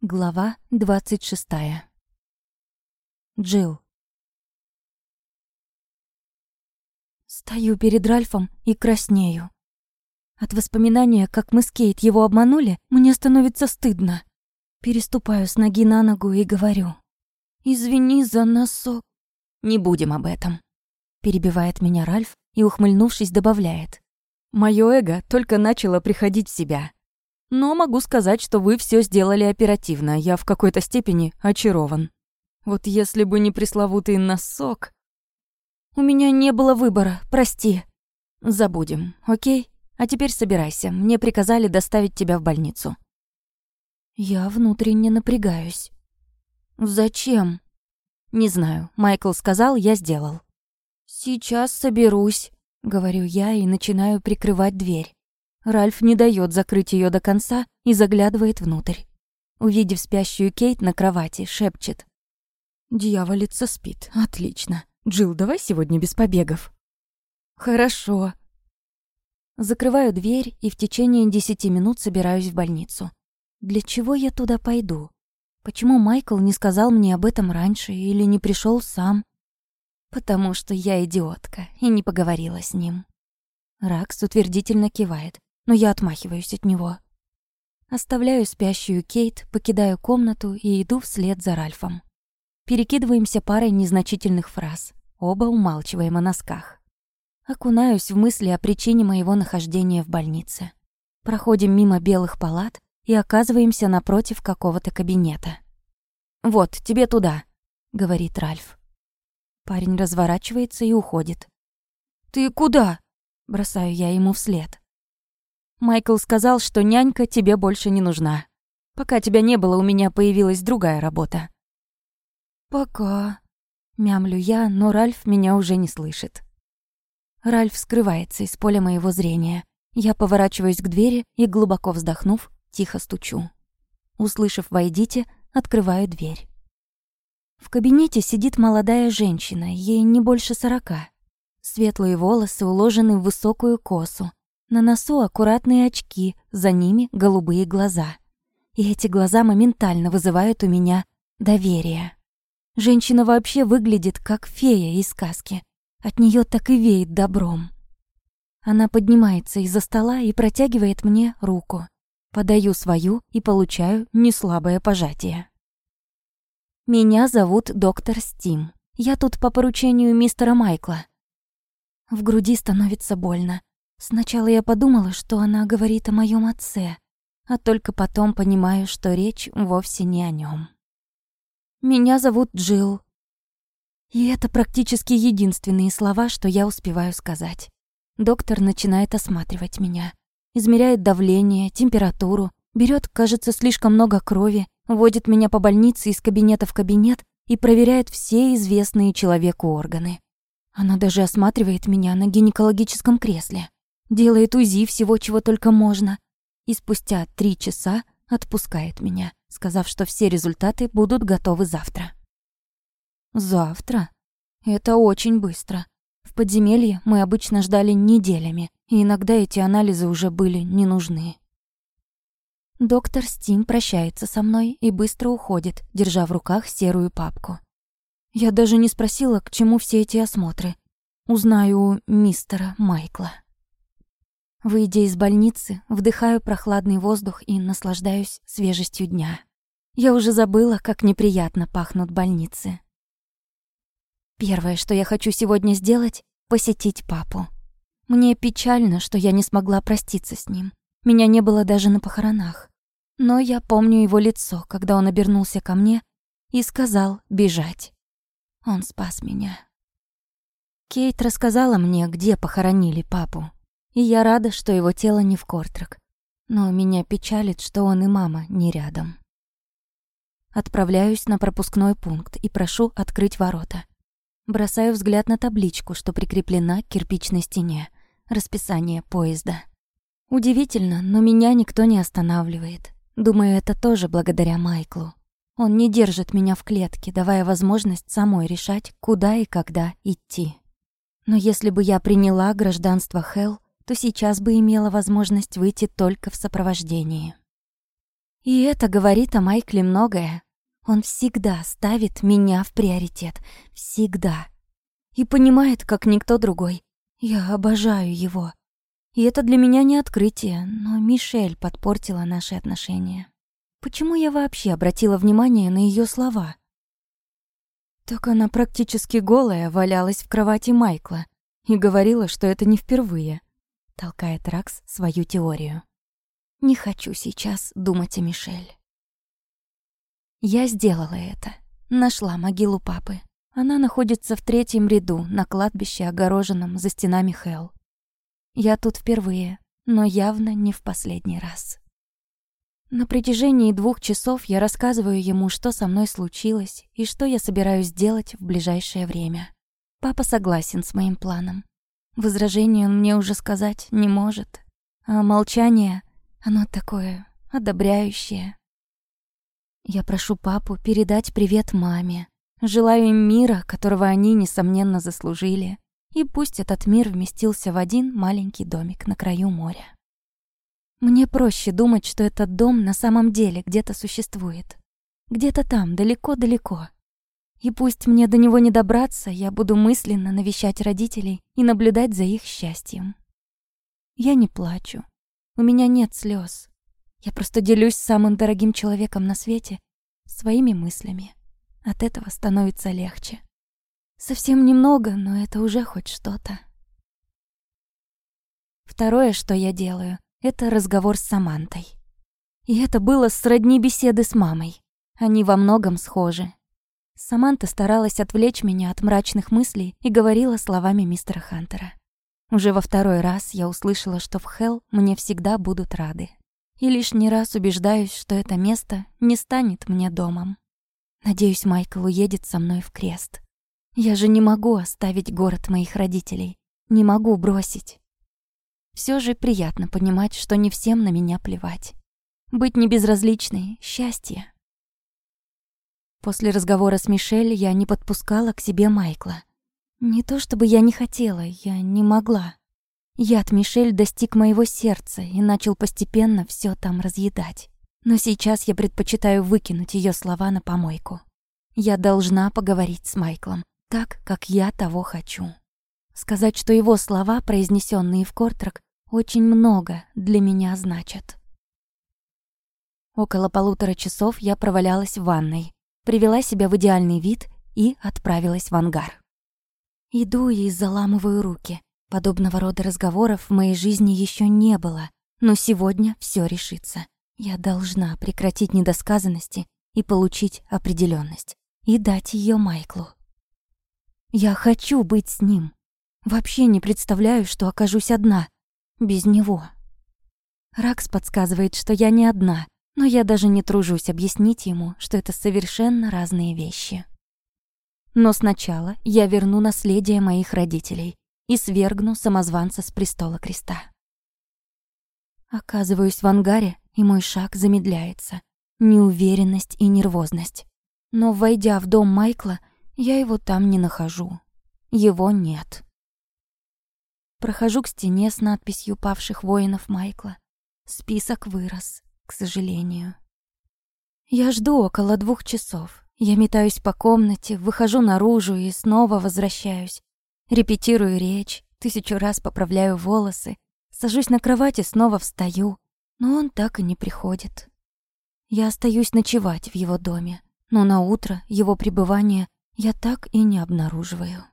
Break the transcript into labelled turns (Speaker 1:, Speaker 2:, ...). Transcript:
Speaker 1: Глава 26. Джилл. Стою перед Ральфом и краснею. От воспоминания, как мы с Кейт его обманули, мне становится стыдно. Переступаю с ноги на ногу и говорю. «Извини за носок». «Не будем об этом», — перебивает меня Ральф и, ухмыльнувшись, добавляет. «Моё эго только начало приходить в себя. Но могу сказать, что вы все сделали оперативно. Я в какой-то степени очарован. Вот если бы не пресловутый носок... У меня не было выбора, прости. Забудем, окей? А теперь собирайся. Мне приказали доставить тебя в больницу. Я внутренне напрягаюсь. Зачем? Не знаю. Майкл сказал, я сделал. Сейчас соберусь, говорю я и начинаю прикрывать дверь. Ральф не дает закрыть ее до конца и заглядывает внутрь. Увидев спящую Кейт на кровати, шепчет. «Дьяволица спит. Отлично. Джилл, давай сегодня без побегов». «Хорошо». Закрываю дверь и в течение десяти минут собираюсь в больницу. Для чего я туда пойду? Почему Майкл не сказал мне об этом раньше или не пришел сам? Потому что я идиотка и не поговорила с ним. Ракс утвердительно кивает но я отмахиваюсь от него. Оставляю спящую Кейт, покидаю комнату и иду вслед за Ральфом. Перекидываемся парой незначительных фраз, оба умалчиваем о носках. Окунаюсь в мысли о причине моего нахождения в больнице. Проходим мимо белых палат и оказываемся напротив какого-то кабинета. «Вот, тебе туда», — говорит Ральф. Парень разворачивается и уходит. «Ты куда?» — бросаю я ему вслед. Майкл сказал, что нянька тебе больше не нужна. Пока тебя не было, у меня появилась другая работа. Пока. Мямлю я, но Ральф меня уже не слышит. Ральф скрывается из поля моего зрения. Я поворачиваюсь к двери и, глубоко вздохнув, тихо стучу. Услышав «Войдите», открываю дверь. В кабинете сидит молодая женщина, ей не больше сорока. Светлые волосы уложены в высокую косу, на носу аккуратные очки, за ними голубые глаза. И эти глаза моментально вызывают у меня доверие. Женщина вообще выглядит как фея из сказки. От нее так и веет добром. Она поднимается из-за стола и протягивает мне руку. Подаю свою и получаю неслабое пожатие. Меня зовут доктор Стим. Я тут по поручению мистера Майкла. В груди становится больно. Сначала я подумала, что она говорит о моем отце, а только потом понимаю, что речь вовсе не о нем. Меня зовут Джилл. И это практически единственные слова, что я успеваю сказать. Доктор начинает осматривать меня. Измеряет давление, температуру, берет, кажется, слишком много крови, водит меня по больнице из кабинета в кабинет и проверяет все известные человеку органы. Она даже осматривает меня на гинекологическом кресле делает УЗИ всего, чего только можно, и спустя три часа отпускает меня, сказав, что все результаты будут готовы завтра. Завтра? Это очень быстро. В подземелье мы обычно ждали неделями, и иногда эти анализы уже были не нужны. Доктор Стим прощается со мной и быстро уходит, держа в руках серую папку. Я даже не спросила, к чему все эти осмотры. Узнаю у мистера Майкла. Выйдя из больницы, вдыхаю прохладный воздух и наслаждаюсь свежестью дня. Я уже забыла, как неприятно пахнут больницы. Первое, что я хочу сегодня сделать — посетить папу. Мне печально, что я не смогла проститься с ним. Меня не было даже на похоронах. Но я помню его лицо, когда он обернулся ко мне и сказал бежать. Он спас меня. Кейт рассказала мне, где похоронили папу и я рада, что его тело не в Кортрак. Но меня печалит, что он и мама не рядом. Отправляюсь на пропускной пункт и прошу открыть ворота. Бросаю взгляд на табличку, что прикреплена к кирпичной стене. Расписание поезда. Удивительно, но меня никто не останавливает. Думаю, это тоже благодаря Майклу. Он не держит меня в клетке, давая возможность самой решать, куда и когда идти. Но если бы я приняла гражданство Хелл, то сейчас бы имела возможность выйти только в сопровождении. И это говорит о Майкле многое. Он всегда ставит меня в приоритет. Всегда. И понимает, как никто другой. Я обожаю его. И это для меня не открытие, но Мишель подпортила наши отношения. Почему я вообще обратила внимание на ее слова? Так она практически голая валялась в кровати Майкла и говорила, что это не впервые. Толкает Ракс свою теорию. Не хочу сейчас думать о Мишель. Я сделала это. Нашла могилу папы. Она находится в третьем ряду на кладбище, огороженном за стенами Хелл. Я тут впервые, но явно не в последний раз. На протяжении двух часов я рассказываю ему, что со мной случилось и что я собираюсь делать в ближайшее время. Папа согласен с моим планом. Возражений он мне уже сказать не может. А молчание, оно такое одобряющее. Я прошу папу передать привет маме. Желаю им мира, которого они, несомненно, заслужили и пусть этот мир вместился в один маленький домик на краю моря. Мне проще думать, что этот дом на самом деле где-то существует. Где-то там, далеко-далеко. И пусть мне до него не добраться, я буду мысленно навещать родителей и наблюдать за их счастьем. Я не плачу. У меня нет слез. Я просто делюсь с самым дорогим человеком на свете своими мыслями. От этого становится легче. Совсем немного, но это уже хоть что-то. Второе, что я делаю, это разговор с Самантой. И это было сродни беседы с мамой. Они во многом схожи. Саманта старалась отвлечь меня от мрачных мыслей и говорила словами мистера Хантера. Уже во второй раз я услышала, что в Хелл мне всегда будут рады. И лишний раз убеждаюсь, что это место не станет мне домом. Надеюсь, Майкл уедет со мной в крест. Я же не могу оставить город моих родителей. Не могу бросить. Все же приятно понимать, что не всем на меня плевать. Быть небезразличной — счастье. После разговора с Мишель я не подпускала к себе Майкла. Не то чтобы я не хотела, я не могла. Яд Мишель достиг моего сердца и начал постепенно все там разъедать. Но сейчас я предпочитаю выкинуть ее слова на помойку. Я должна поговорить с Майклом, так, как я того хочу. Сказать, что его слова, произнесенные в Кортрак, очень много для меня значат. Около полутора часов я провалялась в ванной, привела себя в идеальный вид и отправилась в ангар. Иду и заламываю руки. Подобного рода разговоров в моей жизни еще не было, но сегодня все решится. Я должна прекратить недосказанности и получить определенность, и дать ее Майклу. Я хочу быть с ним. Вообще не представляю, что окажусь одна, без него. Ракс подсказывает, что я не одна, но я даже не тружусь объяснить ему, что это совершенно разные вещи. Но сначала я верну наследие моих родителей и свергну самозванца с престола креста. Оказываюсь в ангаре, и мой шаг замедляется. Неуверенность и нервозность. Но, войдя в дом Майкла, я его там не нахожу. Его нет. Прохожу к стене с надписью павших воинов Майкла. Список вырос, к сожалению. Я жду около двух часов. Я метаюсь по комнате, выхожу наружу и снова возвращаюсь. Репетирую речь, тысячу раз поправляю волосы, сажусь на кровати, снова встаю, но он так и не приходит. Я остаюсь ночевать в его доме, но на утро его пребывания я так и не обнаруживаю.